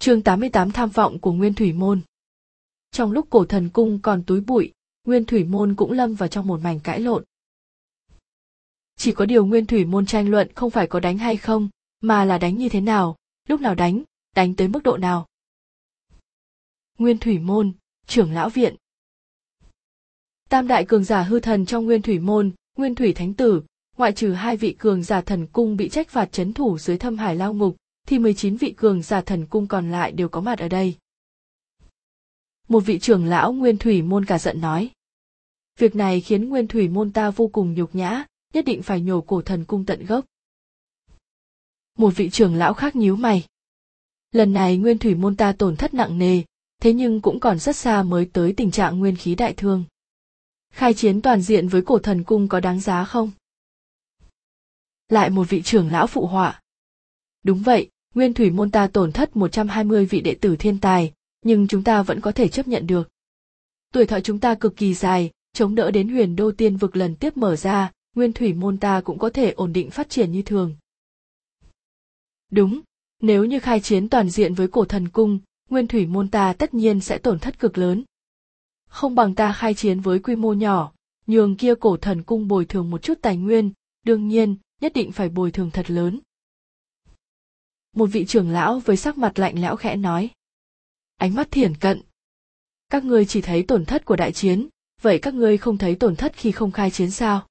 chương 88 tham vọng của Nguyên Thủy Môn. Trong lúc cổ thần cung còn túi bụi, Nguyên Thủy Môn cũng lâm vào trong một mảnh cãi lộn. Chỉ có điều Nguyên Thủy Môn tranh luận không phải có đánh hay không, mà là đánh như thế nào, lúc nào đánh, đánh tới mức độ nào. Nguyên Thủy Môn, trưởng lão viện. Tam đại cường giả hư thần trong Nguyên Thủy Môn, Nguyên Thủy Thánh Tử, ngoại trừ hai vị cường giả thần cung bị trách phạt chấn thủ dưới thâm hải lao ngục, thì 19 vị cường giả thần cung còn lại đều có mặt ở đây. Một vị trưởng lão Nguyên Thủy Môn cả giận nói. Việc này khiến Nguyên Thủy Môn ta vô cùng nhục nhã, nhất định phải nhổ cổ thần cung tận gốc. Một vị trưởng lão khác nhíu mày. Lần này Nguyên Thủy Môn ta tổn thất nặng nề, thế nhưng cũng còn rất xa mới tới tình trạng nguyên khí đại thương. Khai chiến toàn diện với cổ thần cung có đáng giá không? Lại một vị trưởng lão phụ họa. Đúng vậy, Nguyên Thủy môn ta tổn thất 120 vị đệ tử thiên tài, nhưng chúng ta vẫn có thể chấp nhận được. Tuổi thọ chúng ta cực kỳ dài, chống đỡ đến huyền đô tiên vực lần tiếp mở ra, Nguyên Thủy môn ta cũng có thể ổn định phát triển như thường. Đúng, nếu như khai chiến toàn diện với cổ thần cung, Nguyên Thủy môn ta tất nhiên sẽ tổn thất cực lớn. Không bằng ta khai chiến với quy mô nhỏ, nhường kia cổ thần cung bồi thường một chút tài nguyên, đương nhiên, nhất định phải bồi thường thật lớn một vị trưởng lão với sắc mặt lạnh lẽo khẽ nói. Ánh mắt thiển cận. Các ngươi chỉ thấy tổn thất của đại chiến, vậy các ngươi không thấy tổn thất khi không khai chiến sao?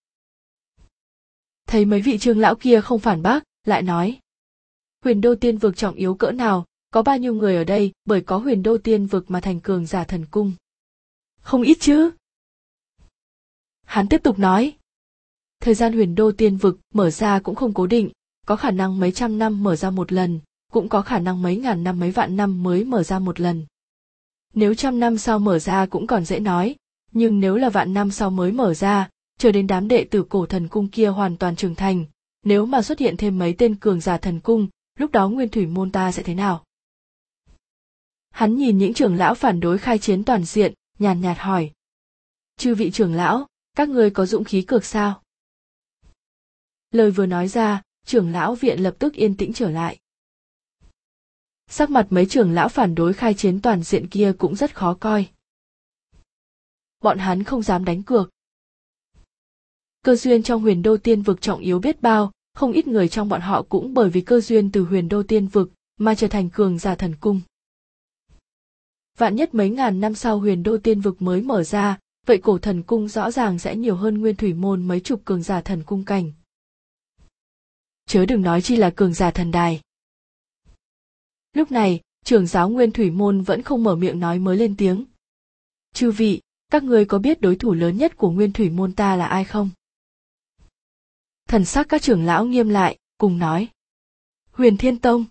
Thấy mấy vị trưởng lão kia không phản bác, lại nói. Huyền đô tiên vực trọng yếu cỡ nào, có bao nhiêu người ở đây bởi có huyền đô tiên vực mà thành cường giả thần cung? Không ít chứ. Hắn tiếp tục nói. Thời gian huyền đô tiên vực mở ra cũng không cố định có khả năng mấy trăm năm mở ra một lần, cũng có khả năng mấy ngàn năm mấy vạn năm mới mở ra một lần. Nếu trăm năm sau mở ra cũng còn dễ nói, nhưng nếu là vạn năm sau mới mở ra, chờ đến đám đệ tử cổ thần cung kia hoàn toàn trưởng thành, nếu mà xuất hiện thêm mấy tên cường giả thần cung, lúc đó nguyên thủy môn ta sẽ thế nào? Hắn nhìn những trưởng lão phản đối khai chiến toàn diện, nhàn nhạt hỏi. Chư vị trưởng lão, các ngươi có dũng khí cược sao? Lời vừa nói ra, trưởng lão viện lập tức yên tĩnh trở lại. Sắc mặt mấy trưởng lão phản đối khai chiến toàn diện kia cũng rất khó coi. Bọn hắn không dám đánh cược. Cơ duyên trong huyền đô tiên vực trọng yếu biết bao, không ít người trong bọn họ cũng bởi vì cơ duyên từ huyền đô tiên vực mà trở thành cường giả thần cung. Vạn nhất mấy ngàn năm sau huyền đô tiên vực mới mở ra, vậy cổ thần cung rõ ràng sẽ nhiều hơn nguyên thủy môn mấy chục cường giả thần cung cảnh chớ đừng nói chi là cường giả thần đài. Lúc này, trưởng giáo Nguyên Thủy Môn vẫn không mở miệng nói mới lên tiếng. Chư vị, các ngươi có biết đối thủ lớn nhất của Nguyên Thủy Môn ta là ai không? Thần sắc các trưởng lão nghiêm lại, cùng nói. Huyền Thiên Tông.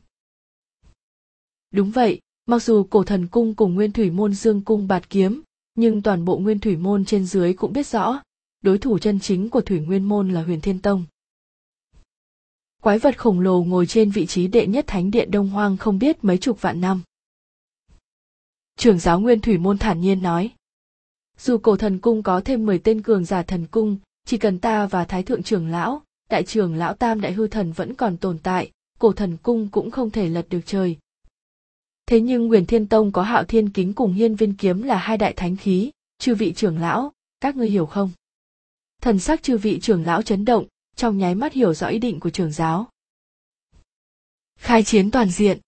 Đúng vậy, mặc dù cổ thần cung cùng Nguyên Thủy Môn dương cung bạt kiếm, nhưng toàn bộ Nguyên Thủy Môn trên dưới cũng biết rõ, đối thủ chân chính của Thủy Nguyên Môn là Huyền Thiên Tông quái vật khổng lồ ngồi trên vị trí đệ nhất thánh điện đông hoang không biết mấy chục vạn năm. Trưởng giáo nguyên thủy môn thản nhiên nói, dù cổ thần cung có thêm 10 tên cường giả thần cung, chỉ cần ta và thái thượng trưởng lão, đại trưởng lão tam đại hư thần vẫn còn tồn tại, cổ thần cung cũng không thể lật được trời. Thế nhưng nguyền thiên tông có hạo thiên kính cùng hiên viên kiếm là hai đại thánh khí, chư vị trưởng lão, các ngươi hiểu không? Thần sắc chư vị trưởng lão chấn động trong nháy mắt hiểu rõ ý định của trưởng giáo. Khai chiến toàn diện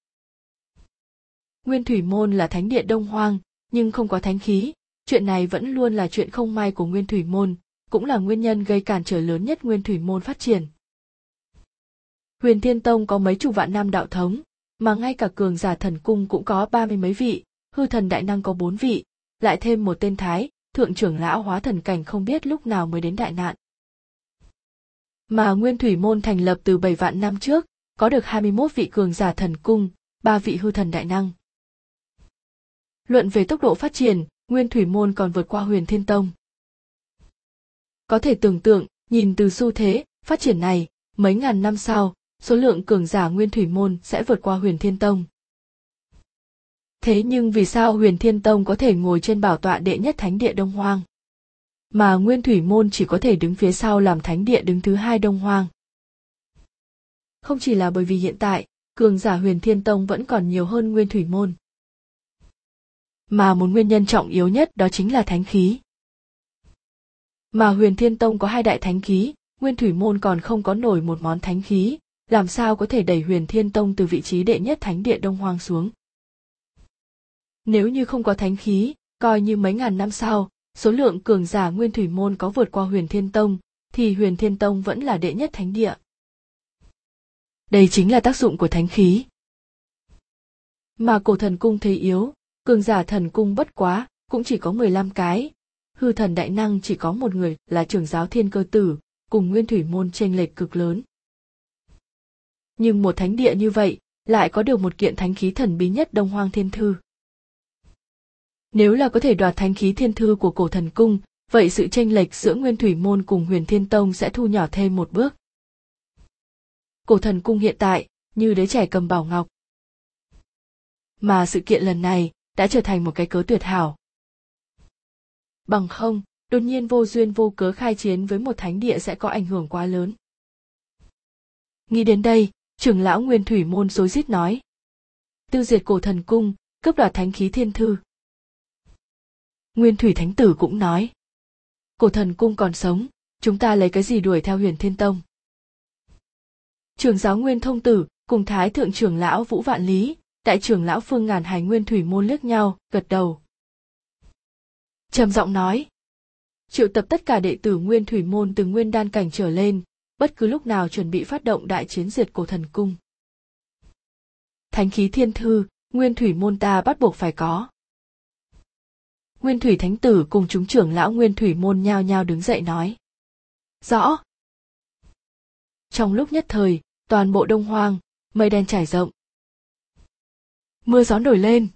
Nguyên Thủy Môn là thánh địa Đông Hoang, nhưng không có thánh khí, chuyện này vẫn luôn là chuyện không may của Nguyên Thủy Môn, cũng là nguyên nhân gây cản trở lớn nhất Nguyên Thủy Môn phát triển. Huyền Thiên Tông có mấy chục vạn nam đạo thống, mà ngay cả cường giả thần cung cũng có ba mươi mấy vị, hư thần đại năng có bốn vị, lại thêm một tên thái, thượng trưởng lão hóa thần cảnh không biết lúc nào mới đến đại nạn mà Nguyên Thủy Môn thành lập từ 7 vạn năm trước, có được 21 vị cường giả thần cung, ba vị hư thần đại năng. Luận về tốc độ phát triển, Nguyên Thủy Môn còn vượt qua Huyền Thiên Tông. Có thể tưởng tượng, nhìn từ xu thế, phát triển này, mấy ngàn năm sau, số lượng cường giả Nguyên Thủy Môn sẽ vượt qua Huyền Thiên Tông. Thế nhưng vì sao Huyền Thiên Tông có thể ngồi trên bảo tọa đệ nhất thánh địa Đông Hoang? Mà nguyên thủy môn chỉ có thể đứng phía sau làm thánh địa đứng thứ hai đông hoang. Không chỉ là bởi vì hiện tại, cường giả huyền thiên tông vẫn còn nhiều hơn nguyên thủy môn. Mà một nguyên nhân trọng yếu nhất đó chính là thánh khí. Mà huyền thiên tông có hai đại thánh khí, nguyên thủy môn còn không có nổi một món thánh khí, làm sao có thể đẩy huyền thiên tông từ vị trí đệ nhất thánh địa đông hoang xuống? Nếu như không có thánh khí, coi như mấy ngàn năm sau số lượng cường giả nguyên thủy môn có vượt qua huyền thiên tông, thì huyền thiên tông vẫn là đệ nhất thánh địa. Đây chính là tác dụng của thánh khí. Mà cổ thần cung thấy yếu, cường giả thần cung bất quá, cũng chỉ có 15 cái. Hư thần đại năng chỉ có một người, là trưởng giáo thiên cơ tử, cùng nguyên thủy môn tranh lệch cực lớn. Nhưng một thánh địa như vậy, lại có được một kiện thánh khí thần bí nhất đông hoang thiên thư nếu là có thể đoạt thánh khí thiên thư của cổ thần cung, vậy sự tranh lệch giữa nguyên thủy môn cùng huyền thiên tông sẽ thu nhỏ thêm một bước. Cổ thần cung hiện tại, như đứa trẻ cầm bảo ngọc. Mà sự kiện lần này đã trở thành một cái cớ tuyệt hảo. Bằng không, đột nhiên vô duyên vô cớ khai chiến với một thánh địa sẽ có ảnh hưởng quá lớn. Nghĩ đến đây, trưởng lão nguyên thủy môn rối rít nói. Tiêu diệt cổ thần cung, cướp đoạt thánh khí thiên thư nguyên thủy thánh tử cũng nói. Cổ thần cung còn sống, chúng ta lấy cái gì đuổi theo huyền thiên tông? Trưởng giáo nguyên thông tử cùng thái thượng trưởng lão vũ vạn lý, đại trưởng lão phương ngàn hải nguyên thủy môn liếc nhau, gật đầu. Trầm giọng nói, triệu tập tất cả đệ tử nguyên thủy môn từ nguyên đan cảnh trở lên, bất cứ lúc nào chuẩn bị phát động đại chiến diệt cổ thần cung. Thánh khí thiên thư, nguyên thủy môn ta bắt buộc phải có nguyên thủy thánh tử cùng chúng trưởng lão nguyên thủy môn nhao nhao đứng dậy nói. Rõ. Trong lúc nhất thời, toàn bộ đông hoang, mây đen trải rộng. Mưa gió nổi lên.